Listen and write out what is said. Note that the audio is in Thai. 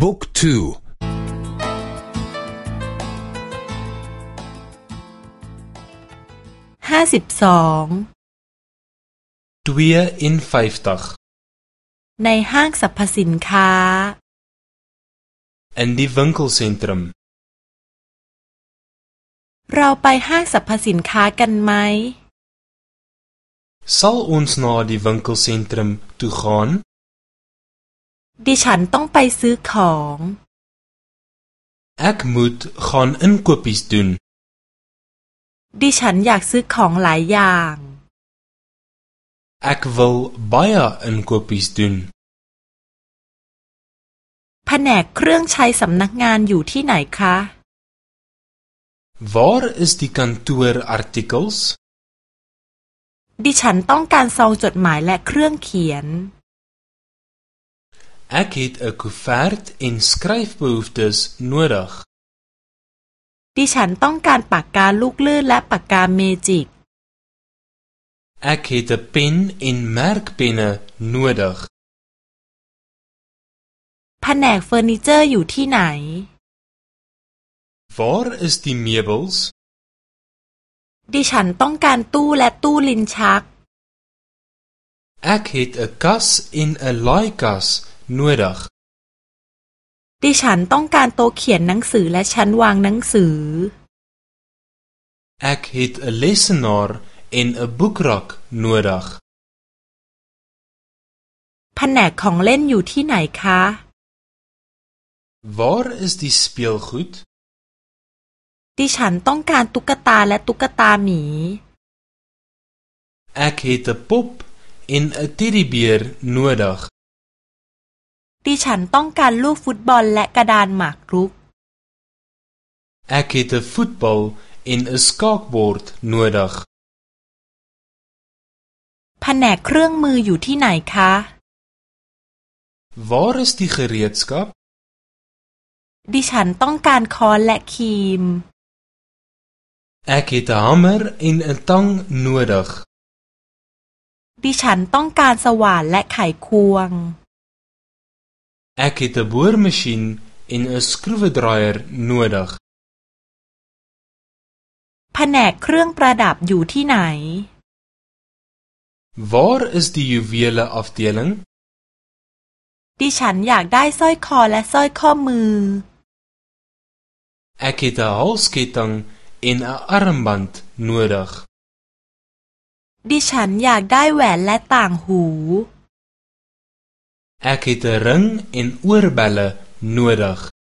บุ๊กทูห้าสิบสองในห้างสรรพสินค้า in die winkelcentrum เราไปห้างสรรพสินค้ากันไหม Sal ons na die winkelcentrum toe gaan? ดิฉันต้องไปซื้อของ Ek moet gaan inkopies doen. ดิฉันอยากซื้อของหลายอย่าง Ek wil baie inkopies doen. แผนกเครื่องใช้สำนักงานอยู่ที่ไหนคะ Waar is die kantoorartikels? ดิฉันต้องการซองจดหมายและเครื่องเขียน Ek het 'n koevert en skryfbehoeftes nodig. ดิฉันต้องการปากกาลูกลื่นและปากกาเมจิก Ek het 'n pen en merkpenne nodig. แผนกเฟอร์นิเจอร์อยู่ที่ไหน Waar is die meubels? ดิฉันต้องการตู้และตู้ลิ้นชัก Ek het 'n kas en 'n laaikas nodig. ดิฉันต้องการโต๊ะเขียนหนังสือและชั้นวางหนังสือ Ek het 'n lesenaar en 'n boekrak nodig. แผนกของเล่นอยู่ที่ไหนคะ Waar is die speelgoed? ดิฉันต้องการตุ๊กตาและตุ๊กตาหมี Ek het 'n pop en 'n teddybeer nodig. ดิฉันต้องการลูกฟุตบอลและกระดานหมากรุก Ek het 'n voetbal en 'n skaakbord nodig. แผนกเครื่องมืออยู่ที่ไหนคะ Waar is die gereedskap? ดิฉันต้องการค้อนและครีม Ek het 'n hamer en 'n tang nodig. ดิฉันต้องการสว่านและไขควง Ek het 'n boormasjien en 'n skroewedraaier nodig. แผนกเครื่องประดับอยู่ที่ไหน Waar is die juwele afdeling? ดิฉันอยากได้สร้อยคอและสร้อยข้อมือ Ek het 'n halsketting en 'n armband nodig. ดิฉันอยากได้แหวนและต่างหู Ek het 'n ring en oorbelle nodig.